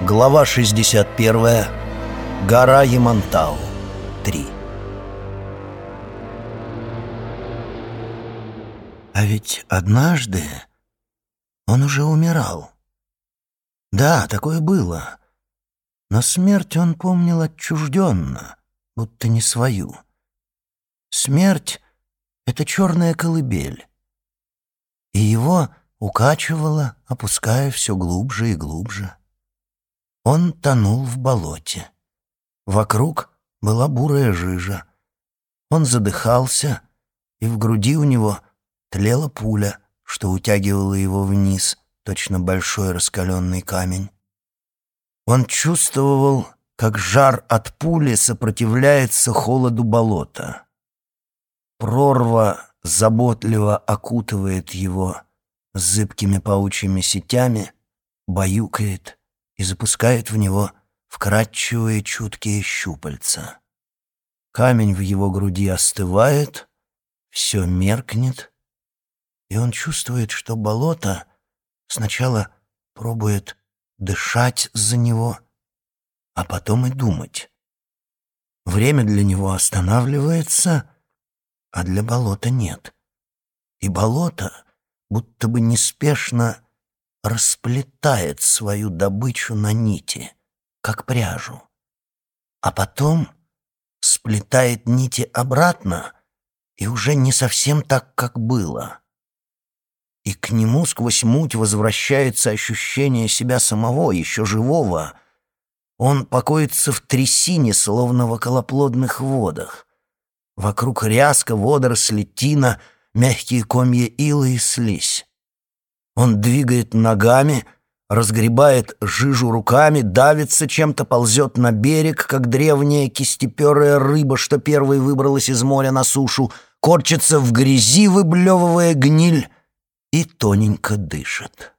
Глава 61. Гора Ямантау. 3. А ведь однажды он уже умирал. Да, такое было. Но смерть он помнил отчужденно, будто не свою. Смерть — это черная колыбель. И его укачивало, опуская все глубже и глубже. Он тонул в болоте. Вокруг была бурая жижа. Он задыхался, и в груди у него тлела пуля, что утягивала его вниз, точно большой раскаленный камень. Он чувствовал, как жар от пули сопротивляется холоду болота. Прорва заботливо окутывает его зыбкими паучьими сетями, баюкает — и запускает в него вкрадчивые чуткие щупальца. Камень в его груди остывает, все меркнет, и он чувствует, что болото сначала пробует дышать за него, а потом и думать. Время для него останавливается, а для болота нет. И болото будто бы неспешно расплетает свою добычу на нити, как пряжу, а потом сплетает нити обратно и уже не совсем так, как было. И к нему сквозь муть возвращается ощущение себя самого, еще живого. Он покоится в трясине, словно в околоплодных водах. Вокруг ряска, водоросли, тина, мягкие комья ила и слизь. Он двигает ногами, разгребает жижу руками, давится чем-то, ползет на берег, как древняя кистеперая рыба, что первой выбралась из моря на сушу, корчится в грязи, выблевывая гниль, и тоненько дышит.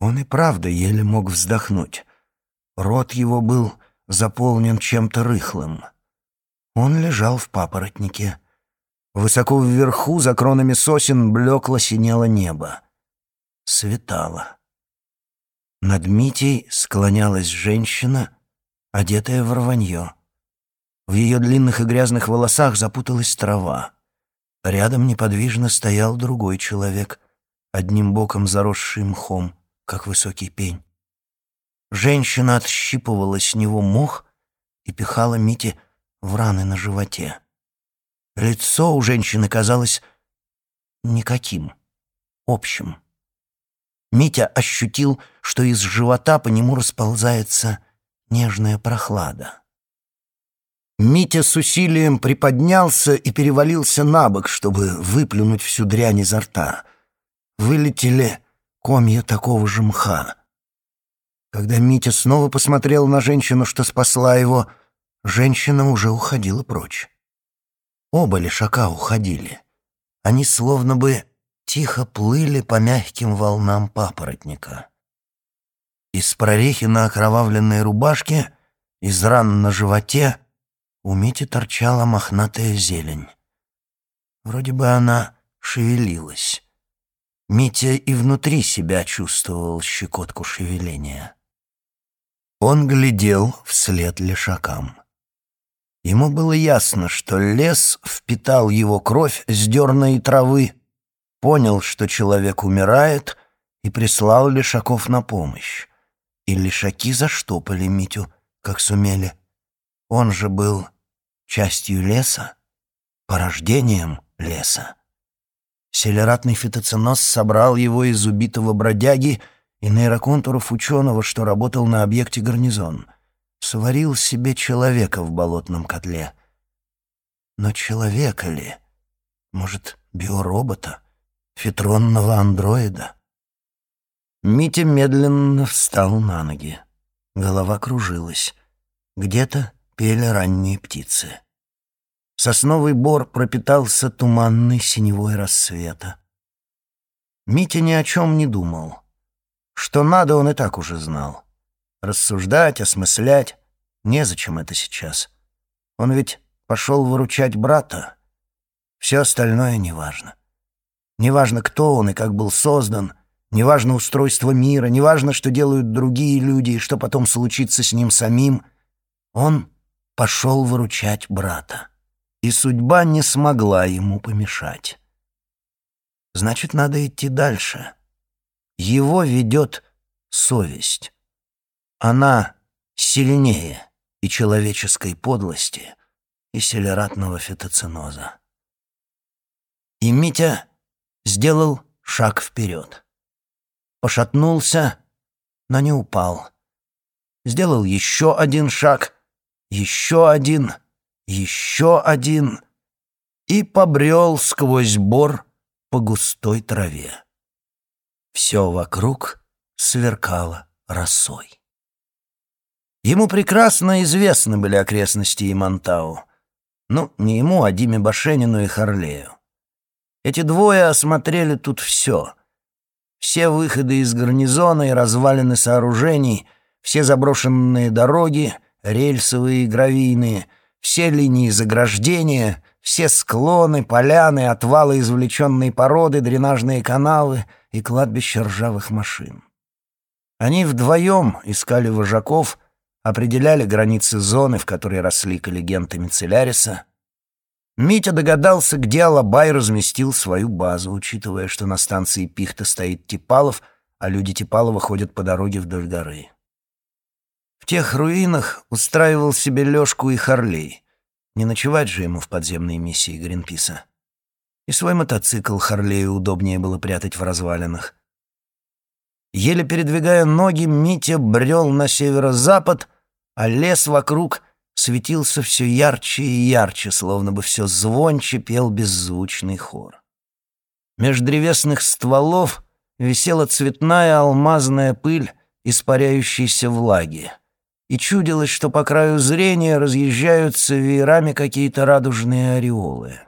Он и правда еле мог вздохнуть. Рот его был заполнен чем-то рыхлым. Он лежал в папоротнике. Высоко вверху, за кронами сосен, блекло синело небо светало. Над Митей склонялась женщина, одетая в рванье. В ее длинных и грязных волосах запуталась трава. Рядом неподвижно стоял другой человек, одним боком заросший мхом, как высокий пень. Женщина отщипывала с него мох и пихала Мите в раны на животе. Лицо у женщины казалось никаким, общим. Митя ощутил, что из живота по нему расползается нежная прохлада. Митя с усилием приподнялся и перевалился на бок, чтобы выплюнуть всю дрянь изо рта. Вылетели комья такого же мха. Когда Митя снова посмотрел на женщину, что спасла его, женщина уже уходила прочь. Оба лишака уходили. Они словно бы тихо плыли по мягким волнам папоротника. Из прорехи на окровавленной рубашке, из ран на животе у Мити торчала мохнатая зелень. Вроде бы она шевелилась. Митя и внутри себя чувствовал щекотку шевеления. Он глядел вслед лешакам. Ему было ясно, что лес впитал его кровь с дерной травы, понял, что человек умирает, и прислал Лешаков на помощь. И Лешаки заштопали Митю, как сумели. Он же был частью леса, порождением леса. Селератный фитоценоз собрал его из убитого бродяги и нейроконтуров ученого, что работал на объекте гарнизон. Сварил себе человека в болотном котле. Но человека ли? Может, биоробота? Фитронного андроида. Митя медленно встал на ноги. Голова кружилась. Где-то пели ранние птицы. Сосновый бор пропитался туманной синевой рассвета. Митя ни о чем не думал. Что надо, он и так уже знал. Рассуждать, осмыслять — незачем это сейчас. Он ведь пошел выручать брата. Все остальное неважно. Неважно, кто он и как был создан, неважно устройство мира, неважно, что делают другие люди и что потом случится с ним самим, он пошел выручать брата. И судьба не смогла ему помешать. Значит, надо идти дальше. Его ведет совесть. Она сильнее и человеческой подлости, и селератного фитоциноза. И Митя сделал шаг вперед. Пошатнулся, но не упал. Сделал еще один шаг, еще один, еще один и побрел сквозь бор по густой траве. Все вокруг сверкало росой. Ему прекрасно известны были окрестности Имантау. Ну, не ему, а Диме Башенину и Харлею. Эти двое осмотрели тут все. Все выходы из гарнизона и развалины сооружений, все заброшенные дороги, рельсовые и гравийные, все линии заграждения, все склоны, поляны, отвалы извлеченной породы, дренажные каналы и кладбища ржавых машин. Они вдвоем искали вожаков, определяли границы зоны, в которой росли коллегенты Мицеляриса, Митя догадался, где Алабай разместил свою базу, учитывая, что на станции Пихта стоит Типалов, а люди Типалова ходят по дороге вдоль горы. В тех руинах устраивал себе Лёшку и Харлей. Не ночевать же ему в подземной миссии Гринписа. И свой мотоцикл Харлею удобнее было прятать в развалинах. Еле передвигая ноги, Митя брел на северо-запад, а лес вокруг светился все ярче и ярче, словно бы все звонче пел беззвучный хор. Меж древесных стволов висела цветная алмазная пыль испаряющейся влаги, и чудилось, что по краю зрения разъезжаются веерами какие-то радужные ореолы.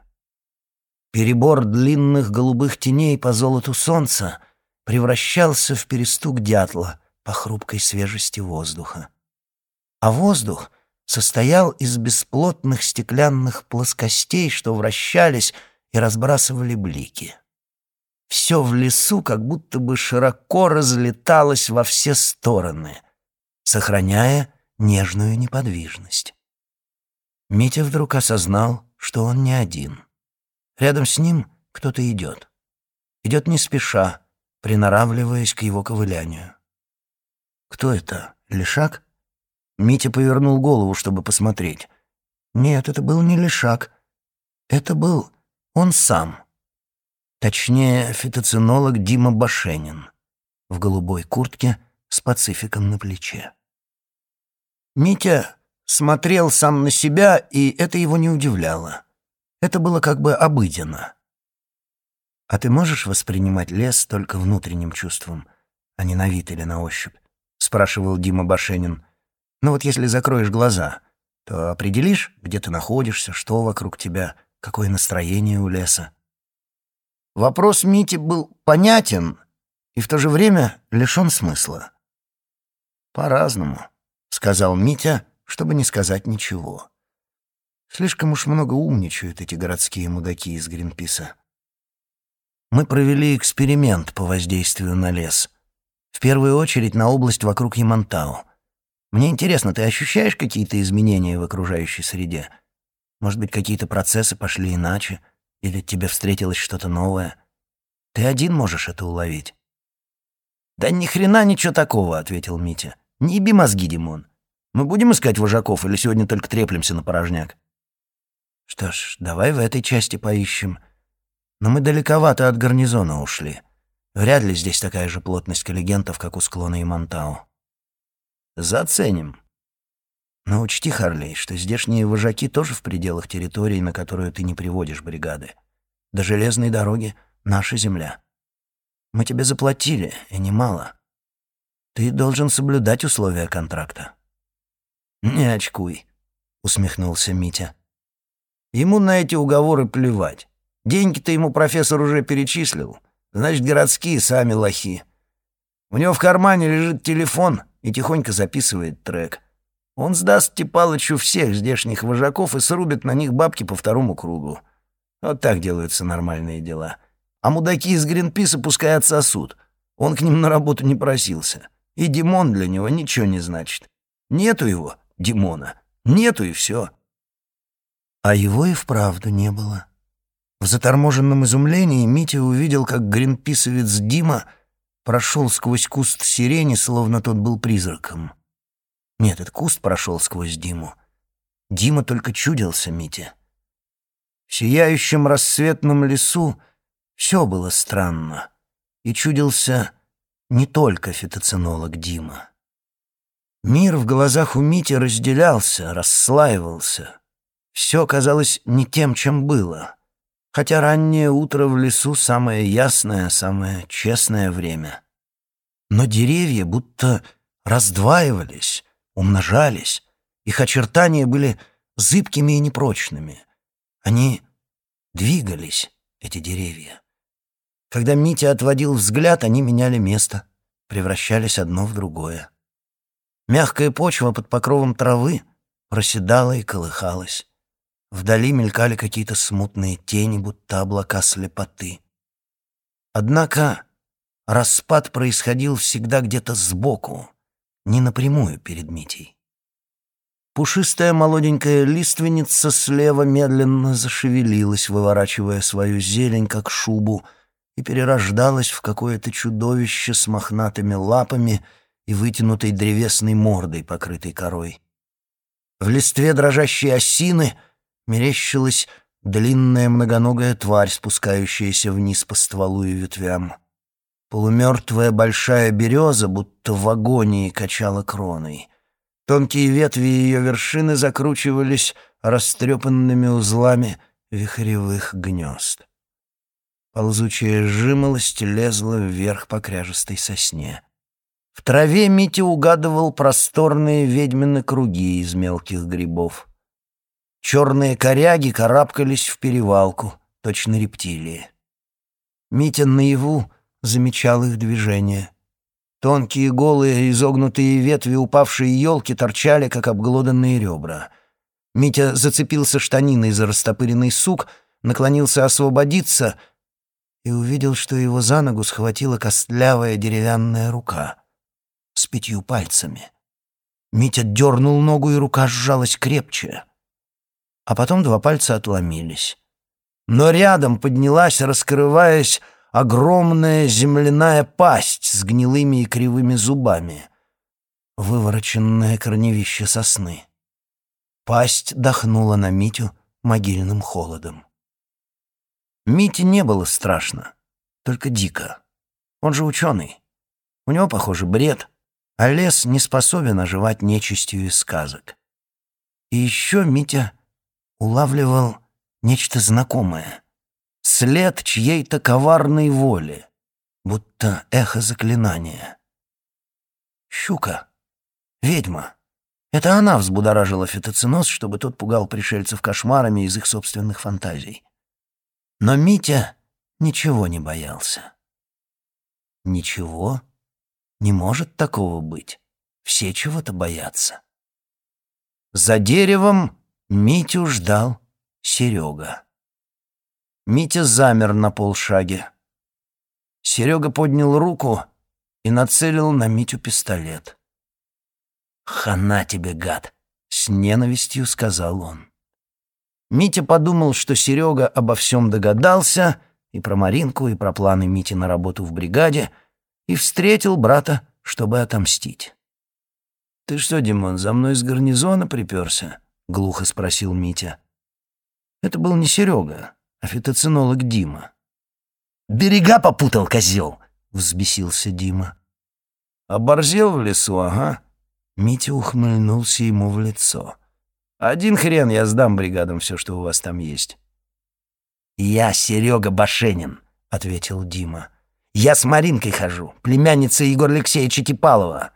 Перебор длинных голубых теней по золоту солнца превращался в перестук дятла по хрупкой свежести воздуха. А воздух — состоял из бесплотных стеклянных плоскостей, что вращались и разбрасывали блики. Все в лесу как будто бы широко разлеталось во все стороны, сохраняя нежную неподвижность. Митя вдруг осознал, что он не один. Рядом с ним кто-то идет. Идет не спеша, приноравливаясь к его ковылянию. Кто это? Лешак? Митя повернул голову, чтобы посмотреть. Нет, это был не лишак. Это был он сам. Точнее, фитоцинолог Дима Башенин в голубой куртке с пацификом на плече. Митя смотрел сам на себя, и это его не удивляло. Это было как бы обыденно. «А ты можешь воспринимать лес только внутренним чувством, а не на вид или на ощупь?» — спрашивал Дима Башенин. Ну вот если закроешь глаза, то определишь, где ты находишься, что вокруг тебя, какое настроение у леса. Вопрос Мити был понятен и в то же время лишен смысла. «По-разному», — сказал Митя, чтобы не сказать ничего. Слишком уж много умничают эти городские мудаки из Гринписа. Мы провели эксперимент по воздействию на лес. В первую очередь на область вокруг Ямантау. Мне интересно, ты ощущаешь какие-то изменения в окружающей среде? Может быть, какие-то процессы пошли иначе? Или тебе встретилось что-то новое? Ты один можешь это уловить?» «Да ни хрена ничего такого», — ответил Митя. «Не еби мозги, Димон. Мы будем искать вожаков или сегодня только треплемся на порожняк?» «Что ж, давай в этой части поищем. Но мы далековато от гарнизона ушли. Вряд ли здесь такая же плотность коллегентов, как у склона Имантау». Заценим. Но учти, Харлей, что здешние вожаки тоже в пределах территории, на которую ты не приводишь бригады. До железной дороги — наша земля. Мы тебе заплатили, и немало. Ты должен соблюдать условия контракта». «Не очкуй», — усмехнулся Митя. «Ему на эти уговоры плевать. Деньги-то ему профессор уже перечислил. Значит, городские сами лохи. У него в кармане лежит телефон, и тихонько записывает трек. Он сдаст Типалычу всех здешних вожаков и срубит на них бабки по второму кругу. Вот так делаются нормальные дела. А мудаки из Гринписа пускай отсосут. Он к ним на работу не просился. И Димон для него ничего не значит. Нету его, Димона, нету и все. А его и вправду не было. В заторможенном изумлении Митя увидел, как гринписовец Дима прошел сквозь куст сирени, словно тот был призраком. Нет, этот куст прошел сквозь Диму. Дима только чудился Мите. В сияющем рассветном лесу все было странно, и чудился не только фитоценолог Дима. Мир в глазах у Мити разделялся, расслаивался. Все казалось не тем, чем было, хотя раннее утро в лесу самое ясное, самое честное время. Но деревья будто раздваивались, умножались, их очертания были зыбкими и непрочными. Они двигались, эти деревья. Когда Митя отводил взгляд, они меняли место, превращались одно в другое. Мягкая почва под покровом травы проседала и колыхалась. Вдали мелькали какие-то смутные тени, будто облака слепоты. Однако распад происходил всегда где-то сбоку, не напрямую перед Митей. Пушистая молоденькая лиственница слева медленно зашевелилась, выворачивая свою зелень, как шубу, и перерождалась в какое-то чудовище с мохнатыми лапами и вытянутой древесной мордой, покрытой корой. В листве дрожащей осины — мерещилась длинная многоногая тварь, спускающаяся вниз по стволу и ветвям. Полумертвая большая береза, будто в агонии, качала кроной. Тонкие ветви ее вершины закручивались растрепанными узлами вихревых гнезд. Ползучая жимолость лезла вверх по кряжестой сосне. В траве Митя угадывал просторные ведьмины круги из мелких грибов. Черные коряги карабкались в перевалку, точно рептилии. Митя наяву замечал их движение. Тонкие, голые, изогнутые ветви упавшей елки торчали, как обглоданные ребра. Митя зацепился штаниной за растопыренный сук, наклонился освободиться и увидел, что его за ногу схватила костлявая деревянная рука с пятью пальцами. Митя дернул ногу, и рука сжалась крепче — а потом два пальца отломились. Но рядом поднялась, раскрываясь, огромная земляная пасть с гнилыми и кривыми зубами, вывороченное корневище сосны. Пасть дохнула на Митю могильным холодом. Мите не было страшно, только дико. Он же ученый. У него, похоже, бред, а лес не способен оживать нечистью из сказок. И еще Митя улавливал нечто знакомое. След чьей-то коварной воли, будто эхо заклинания. Щука. Ведьма. Это она взбудоражила фитоценоз, чтобы тот пугал пришельцев кошмарами из их собственных фантазий. Но Митя ничего не боялся. Ничего? Не может такого быть. Все чего-то боятся. За деревом Митю ждал Серега. Митя замер на полшаге. Серега поднял руку и нацелил на Митю пистолет. «Хана тебе, гад!» — с ненавистью сказал он. Митя подумал, что Серега обо всем догадался, и про Маринку, и про планы Мити на работу в бригаде, и встретил брата, чтобы отомстить. «Ты что, Димон, за мной с гарнизона приперся?» — глухо спросил Митя. Это был не Серега, а фитоценолог Дима. «Берега попутал, козел!» — взбесился Дима. «Оборзел в лесу, ага». Митя ухмыльнулся ему в лицо. «Один хрен я сдам бригадам все, что у вас там есть». «Я Серега Башенин», — ответил Дима. «Я с Маринкой хожу, племянница Егора Алексеевича Кипалова».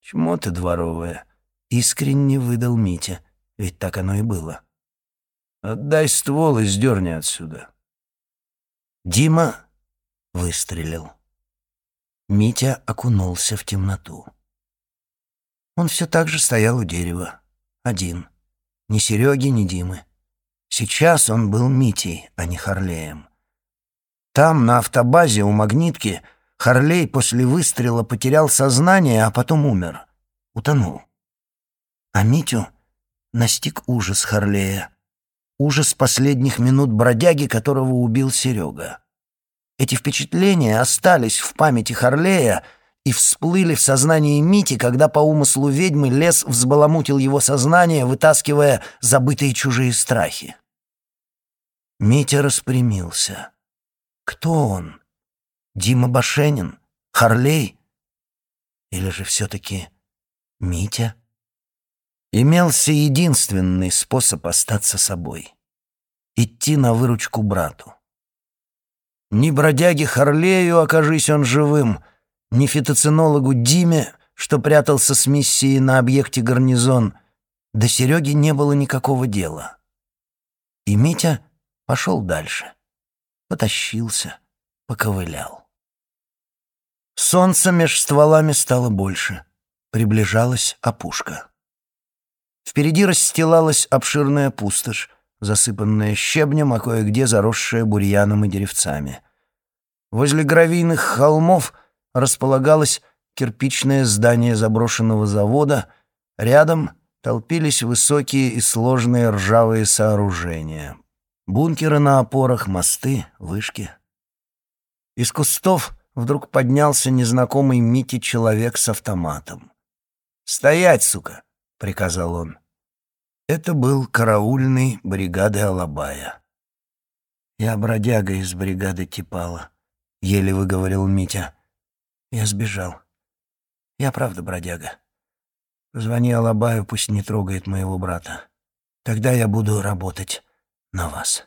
«Чмо ты дворовая?» Искренне выдал Митя, ведь так оно и было. «Отдай ствол и сдерни отсюда». Дима выстрелил. Митя окунулся в темноту. Он все так же стоял у дерева, один. Ни Сереги, ни Димы. Сейчас он был Митей, а не Харлеем. Там, на автобазе у магнитки, Харлей после выстрела потерял сознание, а потом умер. Утонул. А Митю настиг ужас Харлея. Ужас последних минут бродяги, которого убил Серега. Эти впечатления остались в памяти Харлея и всплыли в сознании Мити, когда по умыслу ведьмы лес взбаламутил его сознание, вытаскивая забытые чужие страхи. Митя распрямился. Кто он? Дима Башенин? Харлей? Или же все-таки Митя? Имелся единственный способ остаться собой — идти на выручку брату. Ни бродяге Харлею, окажись он живым, ни фитоцинологу Диме, что прятался с миссией на объекте гарнизон, до Сереги не было никакого дела. И Митя пошел дальше, потащился, поковылял. Солнце меж стволами стало больше, приближалась опушка. Впереди расстилалась обширная пустошь, засыпанная щебнем, а кое-где заросшая бурьяном и деревцами. Возле гравийных холмов располагалось кирпичное здание заброшенного завода, рядом толпились высокие и сложные ржавые сооружения. Бункеры на опорах, мосты, вышки. Из кустов вдруг поднялся незнакомый Мите человек с автоматом. «Стоять, сука!» — приказал он. Это был караульный бригады Алабая. «Я бродяга из бригады Типала», — еле выговорил Митя. «Я сбежал. Я правда бродяга. Звони Алабаю, пусть не трогает моего брата. Тогда я буду работать на вас».